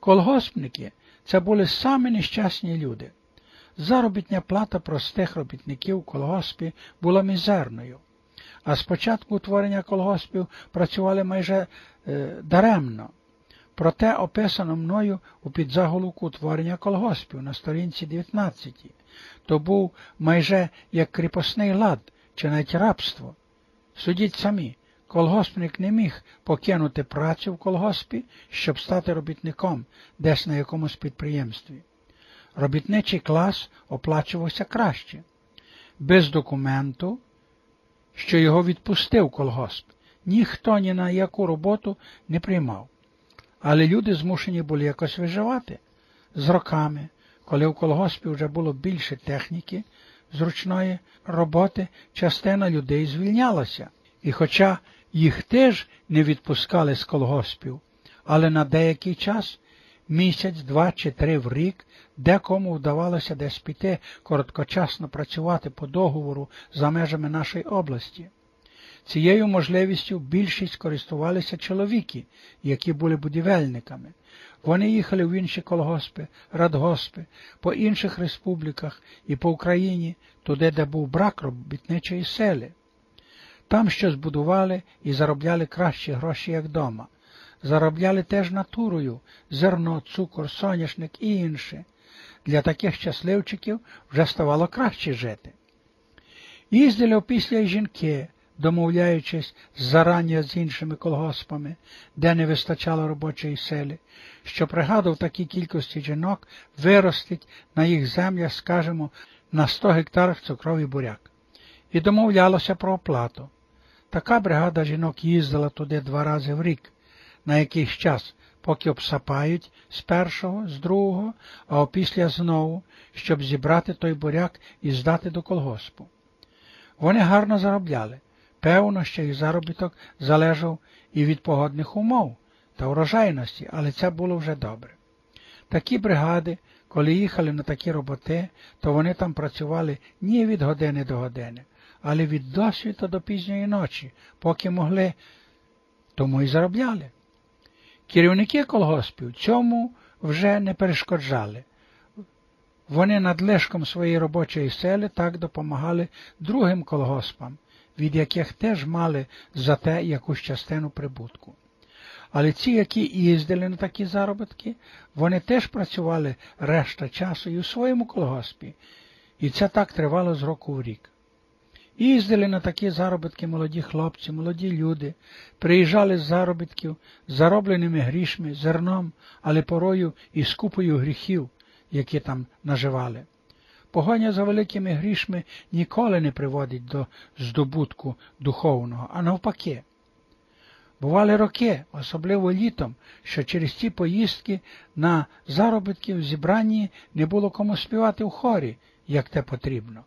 Колгоспники це були самі нещасні люди. Заробітня плата простих робітників у колгоспі була мізерною, а з початку утворення колгоспів працювали майже е, даремно. Проте описано мною у підзаголовку утворення колгоспів на сторінці 19. То був майже як кріпосний лад чи навіть рабство. Судіть самі, колгоспник не міг покинути працю в колгоспі, щоб стати робітником десь на якомусь підприємстві. Робітничий клас оплачувався краще, без документу, що його відпустив колгосп. Ніхто ні на яку роботу не приймав. Але люди змушені були якось виживати з роками, коли в колгоспі вже було більше техніки, зручної роботи, частина людей звільнялася. І хоча їх теж не відпускали з колгоспів, але на деякий час, місяць, два чи три в рік, декому вдавалося десь піти короткочасно працювати по договору за межами нашої області. Цією можливістю більшість користувалися чоловіки, які були будівельниками. Вони їхали в інші колгоспи, радгоспи, по інших республіках і по Україні, туди, де був брак робітничої сили. Там щось будували і заробляли кращі гроші, як дома. Заробляли теж натурою зерно, цукор, соняшник і інше. Для таких щасливчиків вже ставало краще жити. Їздили опісля й жінки, домовляючись зарані з іншими колгоспами, де не вистачало робочої сили, що пригадав такій кількості жінок виростить на їх землях, скажімо, на 100 гектарах цукровий буряк. І домовлялося про оплату. Така бригада жінок їздила туди два рази в рік, на якийсь час, поки обсапають з першого, з другого, а опісля знову, щоб зібрати той буряк і здати до колгоспу. Вони гарно заробляли. Певно, що їх заробіток залежав і від погодних умов та урожайності, але це було вже добре. Такі бригади, коли їхали на такі роботи, то вони там працювали не від години до години, але від досвіта до пізньої ночі, поки могли, тому і заробляли. Керівники колгоспів цьому вже не перешкоджали. Вони надлишком своєї робочої сили так допомагали другим колгоспам, від яких теж мали за те якусь частину прибутку. Але ці, які їздили на такі заробітки, вони теж працювали решта часу і у своєму колгоспі, і це так тривало з року в рік. Їздили на такі заробітки молоді хлопці, молоді люди, приїжджали з заробітків, заробленими грішми, зерном, але порою і скупою гріхів, які там наживали. Погоня за великими грішми ніколи не приводить до здобутку духовного, а навпаки. Бували роки, особливо літом, що через ці поїздки на заробітки в зібранні не було кому співати в хорі, як те потрібно.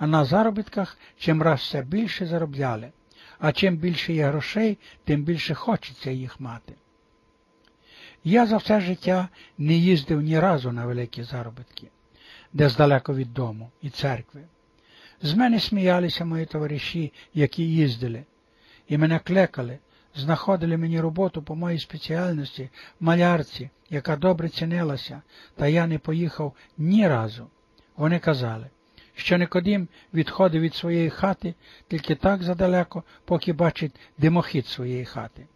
А на заробітках чим раз все більше заробляли, а чим більше є грошей, тим більше хочеться їх мати. Я за все життя не їздив ні разу на великі заробітки десь далеко від дому і церкви. З мене сміялися мої товариші, які їздили, і мене клекали, знаходили мені роботу по моїй спеціальності, малярці, яка добре цінилася, та я не поїхав ні разу. Вони казали, що Никодим відходив від своєї хати тільки так задалеко, поки бачить димохід своєї хати.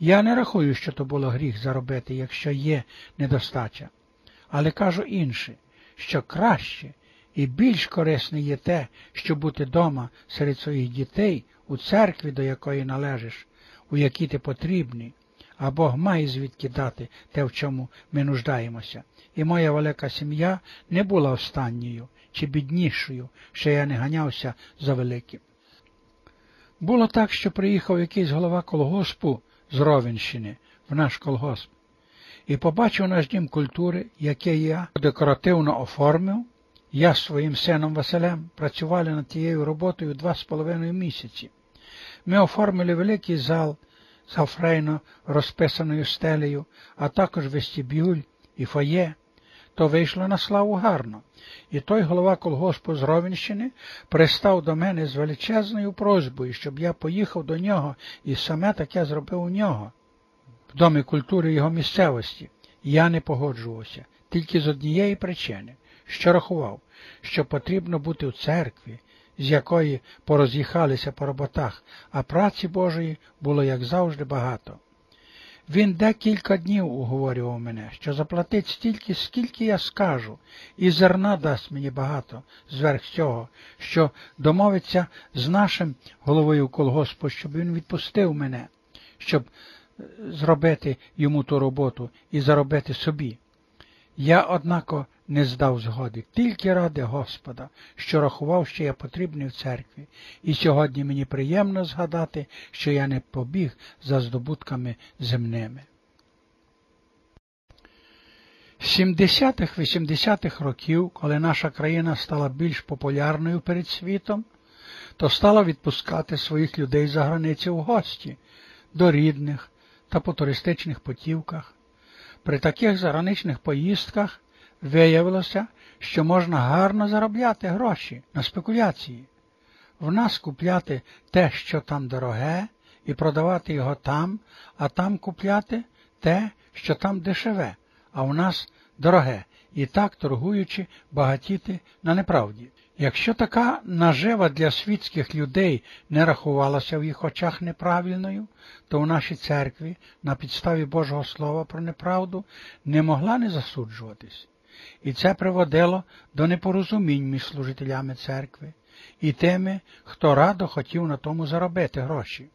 Я не рахую, що то було гріх заробити, якщо є недостача, але кажу інше що краще і більш корисне є те, щоб бути дома серед своїх дітей у церкві, до якої належиш, у якій ти потрібний, а Бог має звідки дати те, в чому ми нуждаємося. І моя велика сім'я не була останньою чи біднішою, що я не ганявся за великим. Було так, що приїхав якийсь голова колгоспу з Ровенщини в наш колгосп і побачив наш дім культури, який я декоративно оформив. Я з своїм сином Василем працювали над тією роботою два з половиною місяці. Ми оформили великий зал з афрейно розписаною стелею, а також вестибюль і фоє. То вийшло на славу гарно. І той голова колгоспу з Ровенщини пристав до мене з величезною просьбою, щоб я поїхав до нього і саме таке зробив у нього в Домі культури його місцевості. Я не погоджувався тільки з однієї причини, що рахував, що потрібно бути в церкві, з якої пороз'їхалися по роботах, а праці Божої було, як завжди, багато. Він декілька днів уговорював мене, що заплатить стільки, скільки я скажу, і зерна дасть мені багато зверх цього, що домовиться з нашим головою колгоспу, щоб він відпустив мене, щоб е, зробити йому ту роботу і заробити собі. Я, однако, не здав згоди, тільки ради Господа, що рахував, що я потрібний в церкві, і сьогодні мені приємно згадати, що я не побіг за здобутками земними. 70-х, 80-х років, коли наша країна стала більш популярною перед світом, то стала відпускати своїх людей за границю в гості, до рідних та по туристичних путівках. При таких заграничних поїздках виявилося, що можна гарно заробляти гроші на спекуляції. В нас купляти те, що там дороге, і продавати його там, а там купляти те, що там дешеве, а в нас дороге, і так торгуючи, багатіти на неправді. Якщо така нажива для світських людей не рахувалася в їх очах неправильною, то в нашій церкві на підставі Божого Слова про неправду не могла не засуджуватись. І це приводило до непорозумінь між служителями церкви і тими, хто радо хотів на тому заробити гроші.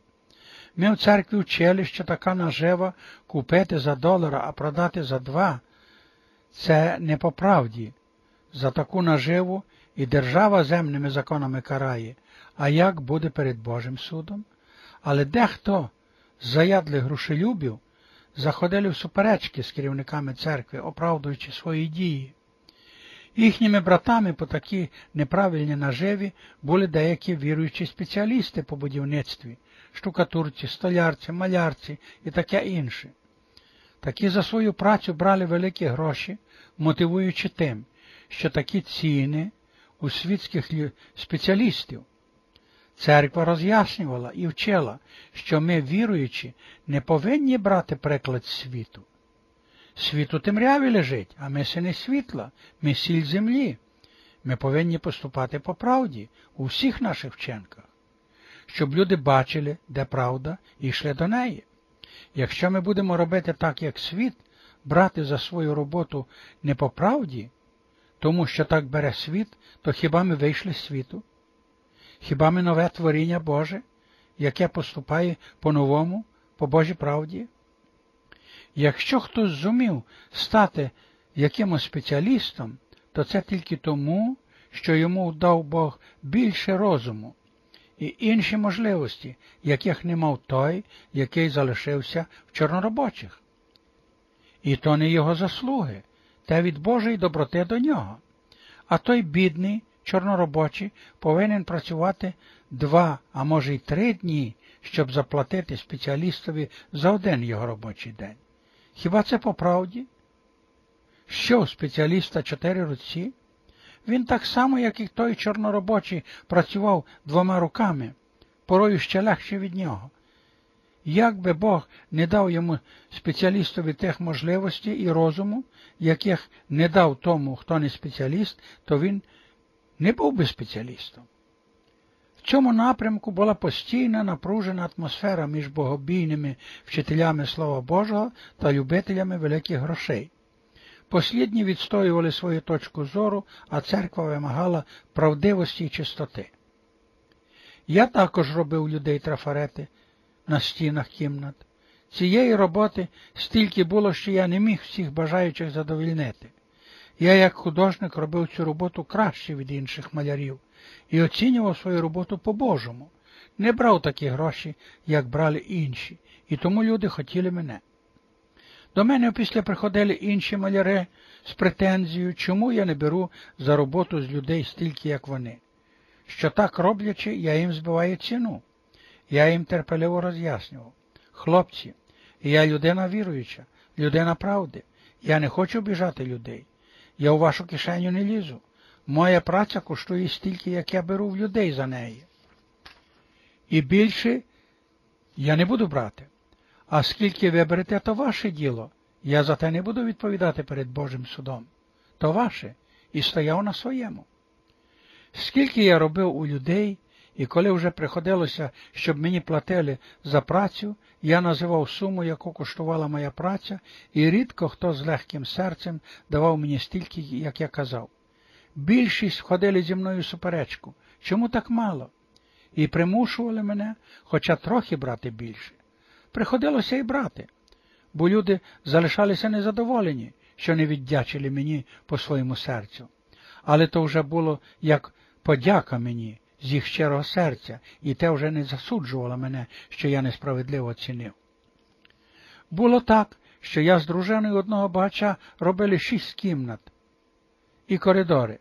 Ми в церкві вчили, що така нажива купити за долара, а продати за два це не по правді. За таку наживу і держава земними законами карає, а як буде перед Божим судом? Але дехто з заядлих грошелюбів заходили в суперечки з керівниками церкви, оправдуючи свої дії. Їхніми братами по такі неправильні наживі були деякі віруючі спеціалісти по будівництві, штукатурці, столярці, малярці і таке інше. Такі за свою працю брали великі гроші, мотивуючи тим, що такі ціни у світських спеціалістів. Церква роз'яснювала і вчила, що ми, віруючи, не повинні брати приклад світу. Світ у темряві лежить, а ми сини світла, ми сіль землі. Ми повинні поступати по правді у всіх наших вченках, щоб люди бачили, де правда, і йшли до неї. Якщо ми будемо робити так, як світ, брати за свою роботу не по правді, тому що так бере світ, то хіба ми вийшли з світу? Хіба ми нове творіння Боже, яке поступає по-новому, по Божій правді? Якщо хтось зумів стати якимось спеціалістом, то це тільки тому, що йому дав Бог більше розуму і інші можливості, яких не мав той, який залишився в чорноробочих. І то не його заслуги, та від Божої доброти до нього. А той бідний, чорноробочий, повинен працювати два, а може й три дні, щоб заплатити спеціалістові за один його робочий день. Хіба це по правді? Що у спеціаліста чотири руці? Він так само, як і той чорноробочий, працював двома руками, порою ще легше від нього. Як би Бог не дав йому спеціалістові тих можливостей і розуму, яких не дав тому, хто не спеціаліст, то він не був би спеціалістом. В цьому напрямку була постійна напружена атмосфера між богобійними вчителями Слова Божого та любителями великих грошей. Послідні відстоювали свою точку зору, а церква вимагала правдивості і чистоти. Я також робив людей трафарети на стінах кімнат. Цієї роботи стільки було, що я не міг всіх бажаючих задовільнити. Я, як художник, робив цю роботу краще від інших малярів і оцінював свою роботу по-божому, не брав такі гроші, як брали інші, і тому люди хотіли мене. До мене після приходили інші маляри з претензією, чому я не беру за роботу з людей стільки, як вони. Що так роблячи, я їм збиваю ціну. Я їм терпеливо роз'яснював. Хлопці, я людина віруюча, людина правди. Я не хочу біжати людей. Я у вашу кишеню не лізу. Моя праця коштує стільки, як я беру в людей за неї. І більше я не буду брати. А скільки ви берете, то ваше діло. Я за те не буду відповідати перед Божим судом. То ваше, і стояв на своєму. Скільки я робив у людей, і коли вже приходилося, щоб мені платили за працю, я називав суму, яку коштувала моя праця, і рідко хто з легким серцем давав мені стільки, як я казав. Більшість входили зі мною суперечку. Чому так мало? І примушували мене, хоча трохи брати більше. Приходилося і брати, бо люди залишалися незадоволені, що не віддячили мені по своєму серцю. Але то вже було як подяка мені з їх щирого серця, і те вже не засуджувало мене, що я несправедливо оцінив. Було так, що я з дружиною одного багача робили шість кімнат і коридори.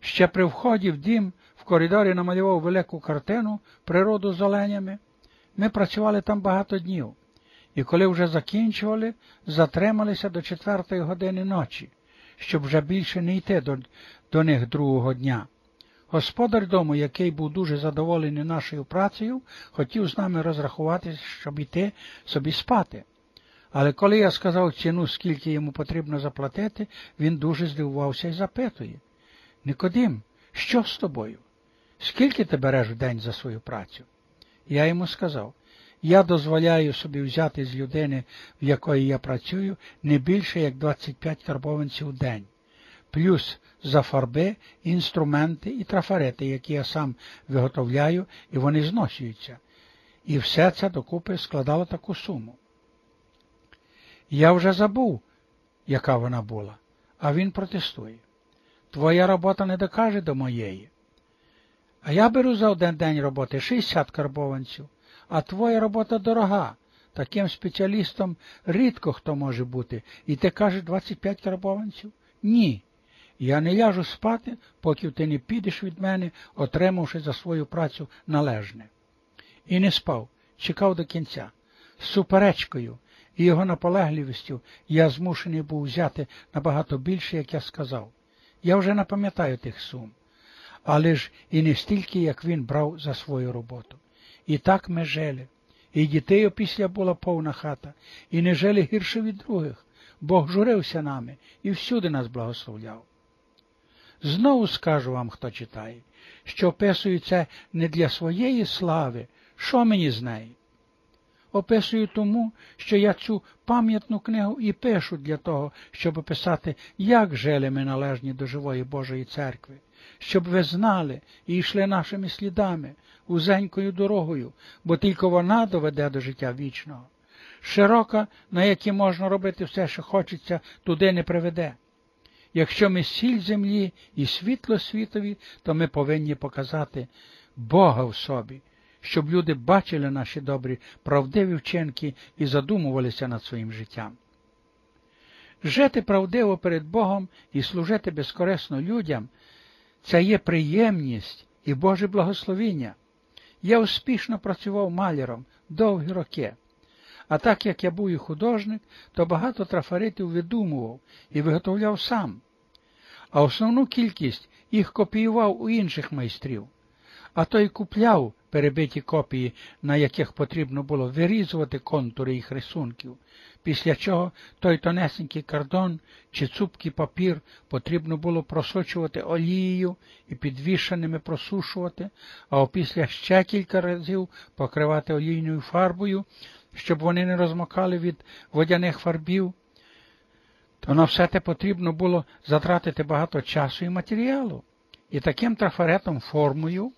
Ще при вході в дім в коридорі намалював велику картину природу з оленями. Ми працювали там багато днів, і коли вже закінчували, затрималися до четвертої години ночі, щоб вже більше не йти до, до них другого дня. Господар дому, який був дуже задоволений нашою працею, хотів з нами розрахуватися, щоб іти собі спати. Але коли я сказав ціну, скільки йому потрібно заплатити, він дуже здивувався і запитує Никодим, що з тобою? Скільки ти береш в день за свою працю? Я йому сказав, я дозволяю собі взяти з людини, в якої я працюю, не більше як 25 карбованців в день, плюс за фарби, інструменти і трафарети, які я сам виготовляю, і вони зношуються. І все це докупи складало таку суму. Я вже забув, яка вона була, а він протестує. Твоя робота не докаже до моєї. А я беру за один день роботи 60 карбованців, а твоя робота дорога. Таким спеціалістом рідко хто може бути. І ти кажеш 25 карбованців? Ні. Я не ляжу спати, поки ти не підеш від мене, отримавши за свою працю належне. І не спав, чекав до кінця. З суперечкою і його наполегливістю я змушений був взяти набагато більше, як я сказав. Я вже не пам'ятаю тих сум, але ж і не стільки, як він брав за свою роботу. І так ми жили. І дітей опісля була повна хата, і не жили гірше від других. Бог журився нами і всюди нас благословляв. Знову скажу вам, хто читає, що описую це не для своєї слави, що мені з неї. Описую тому, що я цю пам'ятну книгу і пишу для того, щоб описати, як жили ми належні до живої Божої церкви, щоб ви знали і йшли нашими слідами, узенькою дорогою, бо тільки вона доведе до життя вічного. Широка, на якій можна робити все, що хочеться, туди не приведе. Якщо ми сіль землі і світло світові, то ми повинні показати Бога в собі, щоб люди бачили наші добрі, правдиві вчинки і задумувалися над своїм життям. Жити правдиво перед Богом і служити безкорисно людям це є приємність і Боже благословіння. Я успішно працював маляром довгі роки. А так як я був і художник, то багато трафаретів видумував і виготовляв сам, а основну кількість їх копіював у інших майстрів, а то й купляв перебиті копії, на яких потрібно було вирізувати контури їх рисунків, після чого той тонесенький кардон чи цупкий папір потрібно було просочувати олією і підвішеними просушувати, а опісля ще кілька разів покривати олійною фарбою, щоб вони не розмокали від водяних фарбів, то на все те потрібно було затратити багато часу і матеріалу. І таким трафаретом формою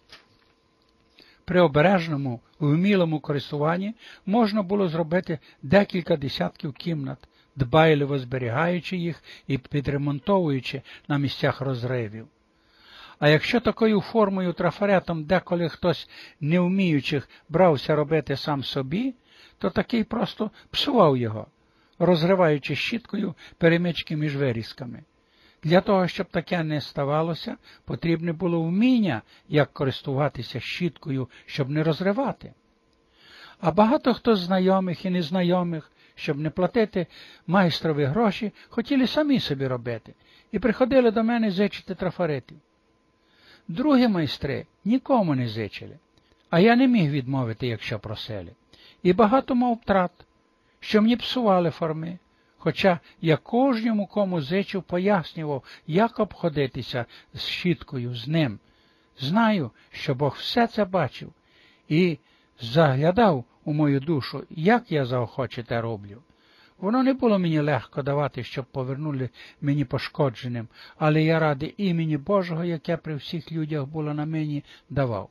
при обережному вмілому користуванні можна було зробити декілька десятків кімнат, дбайливо зберігаючи їх і підремонтовуючи на місцях розривів. А якщо такою формою трафаретом деколи хтось не вміючих брався робити сам собі, то такий просто псував його, розриваючи щіткою перемички між вирізками. Для того, щоб таке не ставалося, потрібне було вміння, як користуватися щіткою, щоб не розривати. А багато хто знайомих і незнайомих, щоб не платити майстрові гроші, хотіли самі собі робити і приходили до мене зичити трафаретів. Другі майстри нікому не зичили, а я не міг відмовити, якщо просили. І багато мав втрат, що мені псували форми, хоча я кожному кому зичив пояснював, як обходитися з щіткою з ним. Знаю, що Бог все це бачив і заглядав у мою душу, як я заохочете роблю. Воно не було мені легко давати, щоб повернули мені пошкодженим, але я ради імені Божого, яке при всіх людях було на мені, давав.